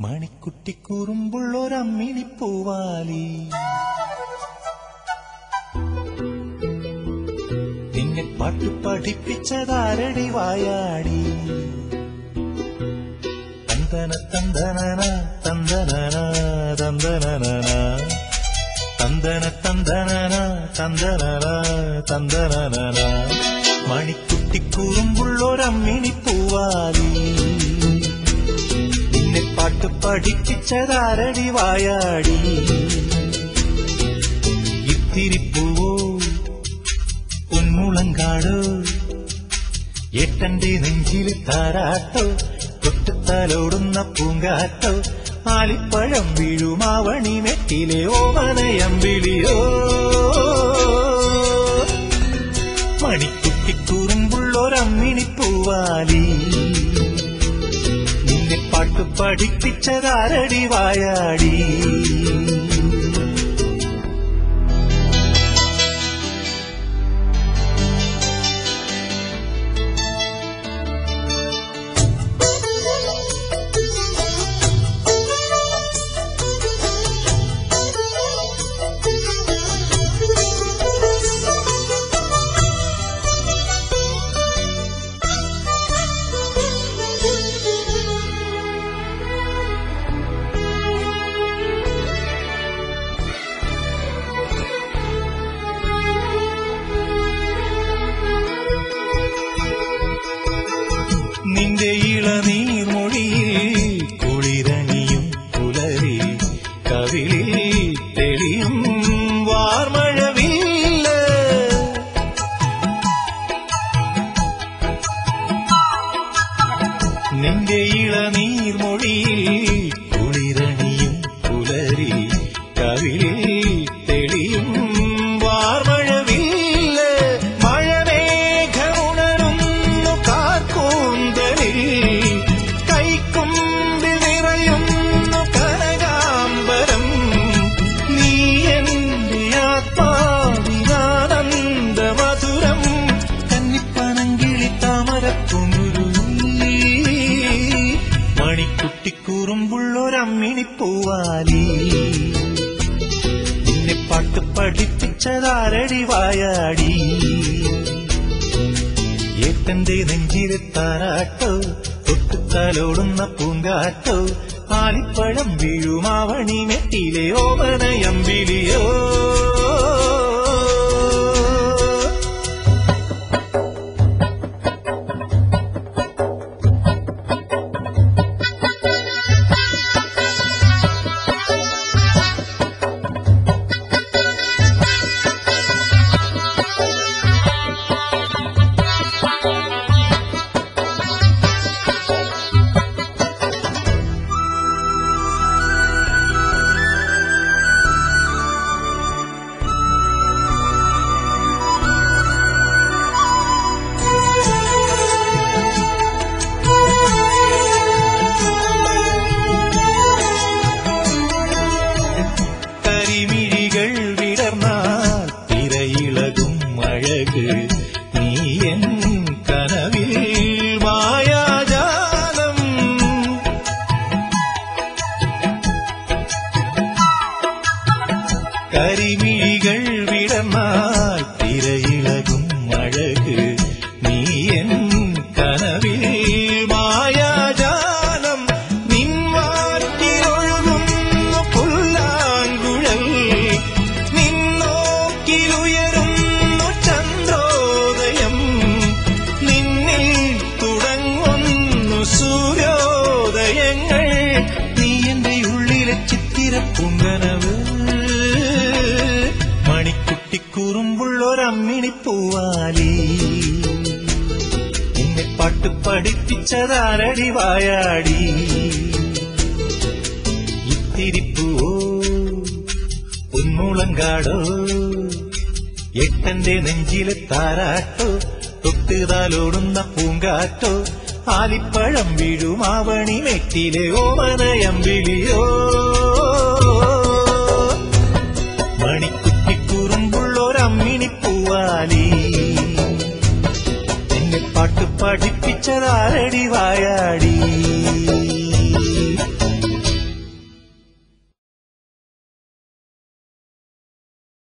മണിക്കുട്ടി കുറുമ്പുള്ളൊരമ്മിണി പൂവാലി. നിന്നെ പാട്ടു പഠിപ്പിച്ചതാരടി വായാടി. തന്തന തന്തനന തന്തനന തന്തനന തന്തന തന്തനന തന്തനന തന്തനന മണിക്കുട്ടി പാട്ട് പഠിപ്പിച്ചതാരടി വായാടി. ഇത്തിരിപ്പൂവോ ഉന്മുളങ്കാടോ എട്ടന്റെ നെഞ്ചിൽ താരാട്ടോ തൊട്ടുത്താലോടുന്ന പൂങ്കാറ്റോ ആലിപ്പഴം വീഴുമാവണി മെറ്റിലെ ഓവനയം വിളിയോ. പാട്ട് പഠിപ്പിച്ചതാരടി നിന്റെ ഇളനീർമൊഴിയിൽ കുളിരണിയും പുലരി കവിളിൽ മണിക്കുട്ടിക്കൂറുമ്പുള്ളൊരമ്മിണി പൂവാലി നിന്നെ പാട്ട് പഠിപ്പിച്ചതാരടി വായാടി. ഏട്ടന്റെ നെഞ്ചിലെ താരാട്ടോ ഒട്ടുത്താലോടുന്ന പൂങ്കാറ്റോ ആലിപ്പഴം വീഴുമാവണി മെട്ടിലെ ഓമനയമ്പിളിയോ. കരിമിഴികൾ വിടർന്നാൽ തിരയിളകും അഴക് നീ എൻ കനവിൽ മായാജാലം നിൻവാറ്റിലൊഴുകുന്നു പുല്ലാങ്കുഴൽ. നിന്നോക്കിലുയരുന്നു ചന്ദ്രോദയം. നിന്നിൽ തുടങ്ങുന്നു സൂര്യോദയങ്ങൾ. നീ എന്റെ ഉള്ളിലെ ചിത്തിരപ്പുങ്കനവ് മണിക്കുട്ടിക്കുറുമ്പുള്ളൊരമ്മിണി പൂവാലി എന്നെ പാട്ട് പഠിപ്പിച്ചതാരടി വായാടി. ഇത്തിരിപ്പൂവോ എട്ടന്റെ നെഞ്ചിലെ താരാട്ടോ തൊട്ടുതാലോടുന്ന പൂങ്കാറ്റോ ആലിപ്പഴം വീഴുമാവണി മെറ്റിലെ ഓമനയം മണിക്കുട്ടിക്കുറുമ്പുള്ളൊരമ്മിണി എന്നെ പാട്ട് പഠിപ്പിച്ചതാരടി വായാടി